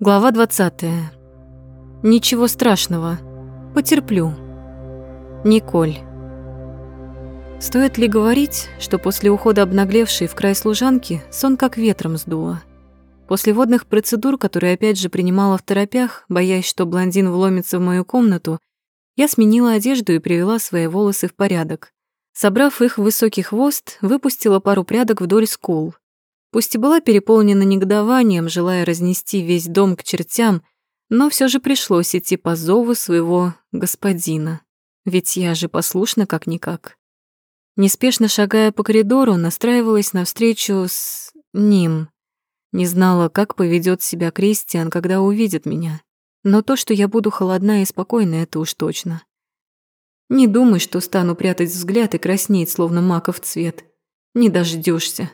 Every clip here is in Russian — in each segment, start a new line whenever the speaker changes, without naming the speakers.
Глава 20. Ничего страшного. Потерплю. Николь. Стоит ли говорить, что после ухода обнаглевшей в край служанки сон как ветром сдуло? После водных процедур, которые опять же принимала в торопях, боясь, что блондин вломится в мою комнату, я сменила одежду и привела свои волосы в порядок. Собрав их в высокий хвост, выпустила пару прядок вдоль скул. Пусть и была переполнена негодованием, желая разнести весь дом к чертям, но все же пришлось идти по зову своего господина. Ведь я же послушна как-никак. Неспешно шагая по коридору, настраивалась на встречу с ним. Не знала, как поведет себя Кристиан, когда увидит меня. Но то, что я буду холодна и спокойна, это уж точно. Не думай, что стану прятать взгляд и краснеть, словно маков цвет. Не дождешься.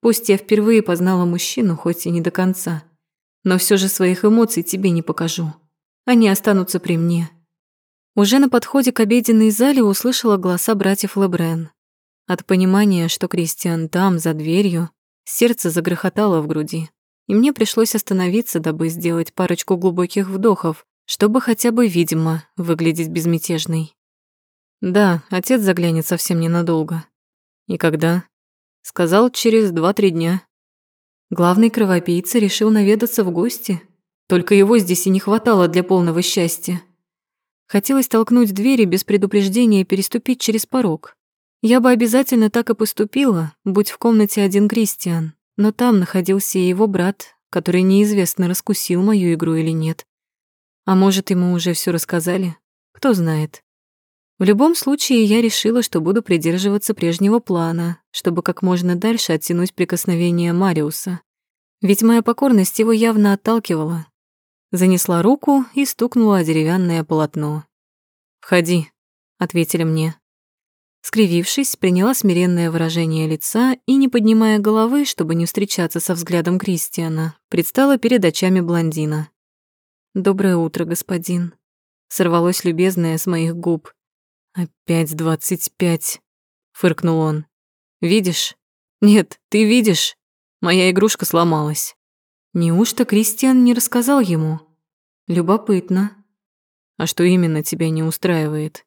Пусть я впервые познала мужчину, хоть и не до конца, но все же своих эмоций тебе не покажу. Они останутся при мне. Уже на подходе к обеденной зале услышала голоса братьев Лебрен. От понимания, что Кристиан там, за дверью, сердце загрохотало в груди, и мне пришлось остановиться, дабы сделать парочку глубоких вдохов, чтобы хотя бы, видимо, выглядеть безмятежной. Да, отец заглянет совсем ненадолго. И когда? Сказал, через два-три дня. Главный кровопийца решил наведаться в гости. Только его здесь и не хватало для полного счастья. Хотелось толкнуть двери без предупреждения и переступить через порог. Я бы обязательно так и поступила, будь в комнате один Кристиан, но там находился и его брат, который неизвестно, раскусил мою игру или нет. А может, ему уже все рассказали? Кто знает. В любом случае, я решила, что буду придерживаться прежнего плана, чтобы как можно дальше оттянуть прикосновение Мариуса. Ведь моя покорность его явно отталкивала. Занесла руку и стукнула о деревянное полотно. «Входи», — ответили мне. Скривившись, приняла смиренное выражение лица и, не поднимая головы, чтобы не встречаться со взглядом Кристиана, предстала перед очами блондина. «Доброе утро, господин», — сорвалось любезное с моих губ. «Опять двадцать пять», — фыркнул он. «Видишь? Нет, ты видишь? Моя игрушка сломалась». Неужто Кристиан не рассказал ему? Любопытно. А что именно тебя не устраивает?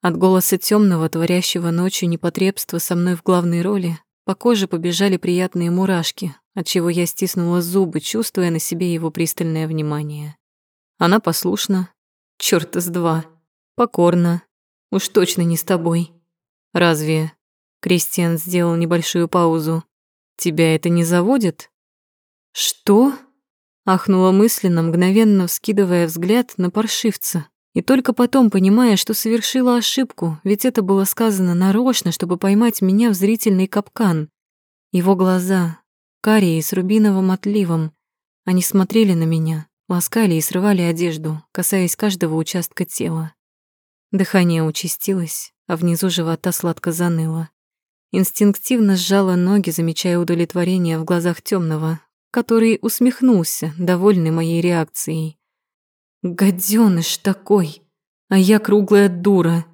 От голоса темного, творящего ночью непотребства со мной в главной роли, по коже побежали приятные мурашки, отчего я стиснула зубы, чувствуя на себе его пристальное внимание. Она послушна, чёрта с два, покорна, Уж точно не с тобой. Разве? Кристиан сделал небольшую паузу. Тебя это не заводит? Что? Ахнула мысленно, мгновенно вскидывая взгляд на паршивца. И только потом понимая, что совершила ошибку, ведь это было сказано нарочно, чтобы поймать меня в зрительный капкан. Его глаза, карие с рубиновым отливом, они смотрели на меня, ласкали и срывали одежду, касаясь каждого участка тела. Дыхание участилось, а внизу живота сладко заныло. Инстинктивно сжала ноги, замечая удовлетворение в глазах темного, который усмехнулся, довольный моей реакцией. «Гадёныш такой! А я круглая дура!»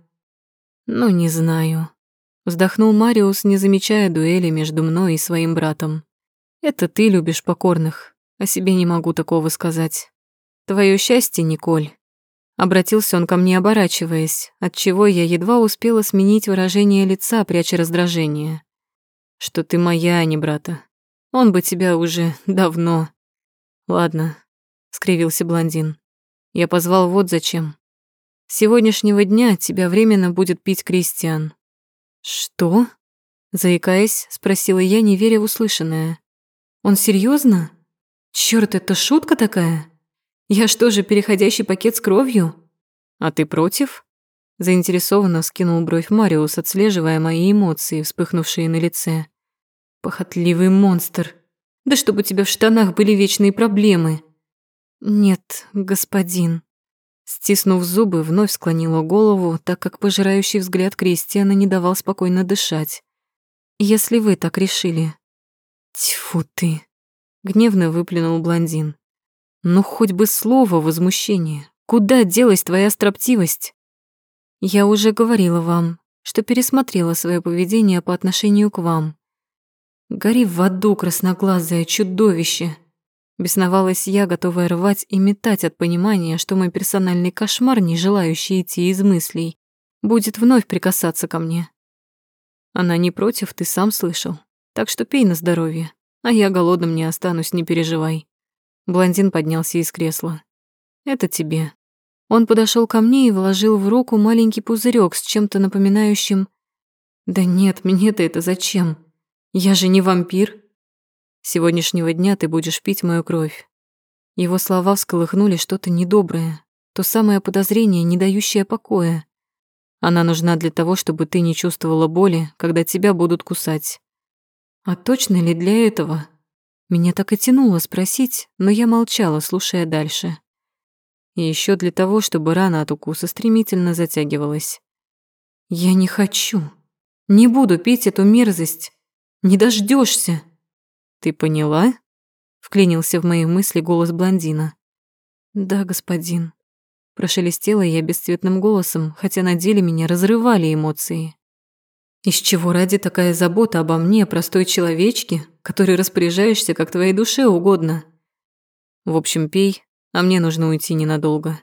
«Ну, не знаю», — вздохнул Мариус, не замечая дуэли между мной и своим братом. «Это ты любишь покорных, о себе не могу такого сказать. Твое счастье, Николь, Обратился он ко мне, оборачиваясь, отчего я едва успела сменить выражение лица, пряча раздражение. «Что ты моя, а не брата. Он бы тебя уже давно...» «Ладно», — скривился блондин. «Я позвал вот зачем. С сегодняшнего дня тебя временно будет пить Кристиан». «Что?» — заикаясь, спросила я, не веря в услышанное. «Он серьезно? Чёрт, это шутка такая?» Я что же, переходящий пакет с кровью? А ты против? Заинтересованно скинул бровь Мариус, отслеживая мои эмоции, вспыхнувшие на лице. Похотливый монстр. Да чтобы у тебя в штанах были вечные проблемы. Нет, господин. Стиснув зубы, вновь склонила голову, так как пожирающий взгляд Кристиана не давал спокойно дышать. «Если вы так решили...» «Тьфу ты!» — гневно выплюнул блондин. Ну, хоть бы слово возмущения. Куда делась твоя строптивость? Я уже говорила вам, что пересмотрела свое поведение по отношению к вам. Гори в аду, красноглазое чудовище. Бесновалась я, готовая рвать и метать от понимания, что мой персональный кошмар, не желающий идти из мыслей, будет вновь прикасаться ко мне. Она не против, ты сам слышал. Так что пей на здоровье, а я голодным не останусь, не переживай. Блондин поднялся из кресла. Это тебе. Он подошел ко мне и вложил в руку маленький пузырек с чем-то напоминающим... Да нет, мне-то это зачем? Я же не вампир. С сегодняшнего дня ты будешь пить мою кровь. Его слова всколыхнули что-то недоброе, то самое подозрение, не дающее покоя. Она нужна для того, чтобы ты не чувствовала боли, когда тебя будут кусать. А точно ли для этого? Меня так и тянуло спросить, но я молчала, слушая дальше. И еще для того, чтобы рана от укуса стремительно затягивалась. Я не хочу. Не буду пить эту мерзость. Не дождешься. «Ты поняла?» — вклинился в мои мысли голос блондина. «Да, господин», — прошелестела я бесцветным голосом, хотя на деле меня разрывали эмоции. «Из чего ради такая забота обо мне, простой человечке, который распоряжаешься, как твоей душе угодно?» «В общем, пей, а мне нужно уйти ненадолго».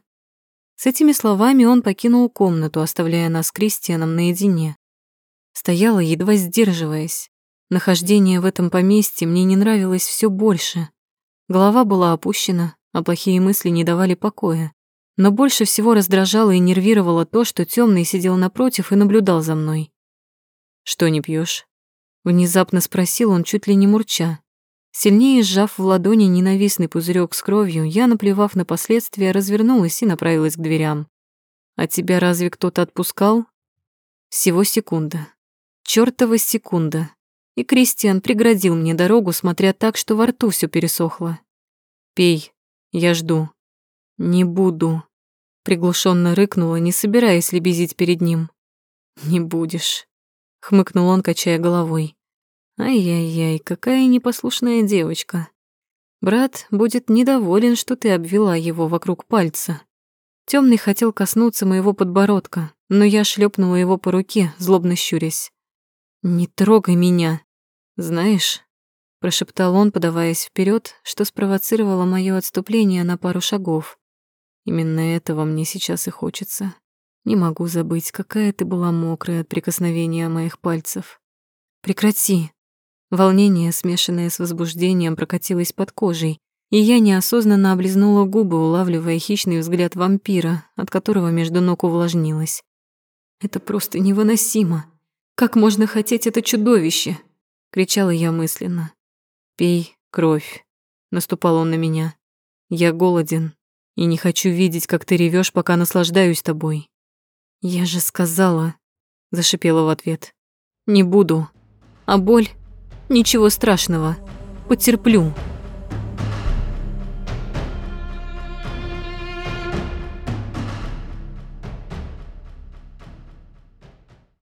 С этими словами он покинул комнату, оставляя нас с Кристианом наедине. Стояла, едва сдерживаясь. Нахождение в этом поместье мне не нравилось все больше. Голова была опущена, а плохие мысли не давали покоя. Но больше всего раздражало и нервировало то, что темный сидел напротив и наблюдал за мной. «Что не пьешь? Внезапно спросил он, чуть ли не мурча. Сильнее сжав в ладони ненавистный пузырек с кровью, я, наплевав на последствия, развернулась и направилась к дверям. «А тебя разве кто-то отпускал?» Всего секунда. Чёртова секунда и Кристиан преградил мне дорогу, смотря так, что во рту все пересохло. «Пей, я жду». «Не буду», — приглушенно рыкнула, не собираясь лебезить перед ним. «Не будешь», — хмыкнул он, качая головой. «Ай-яй-яй, какая непослушная девочка. Брат будет недоволен, что ты обвела его вокруг пальца». Темный хотел коснуться моего подбородка, но я шлепнула его по руке, злобно щурясь. «Не трогай меня!» «Знаешь», — прошептал он, подаваясь вперед, что спровоцировало мое отступление на пару шагов. «Именно этого мне сейчас и хочется. Не могу забыть, какая ты была мокрая от прикосновения моих пальцев. Прекрати!» Волнение, смешанное с возбуждением, прокатилось под кожей, и я неосознанно облизнула губы, улавливая хищный взгляд вампира, от которого между ног увлажнилось. «Это просто невыносимо!» Как можно хотеть это чудовище? кричала я мысленно. Пей кровь, наступал он на меня. Я голоден и не хочу видеть, как ты ревешь, пока наслаждаюсь тобой. Я же сказала, зашипела в ответ. Не буду. А боль? Ничего страшного. Потерплю.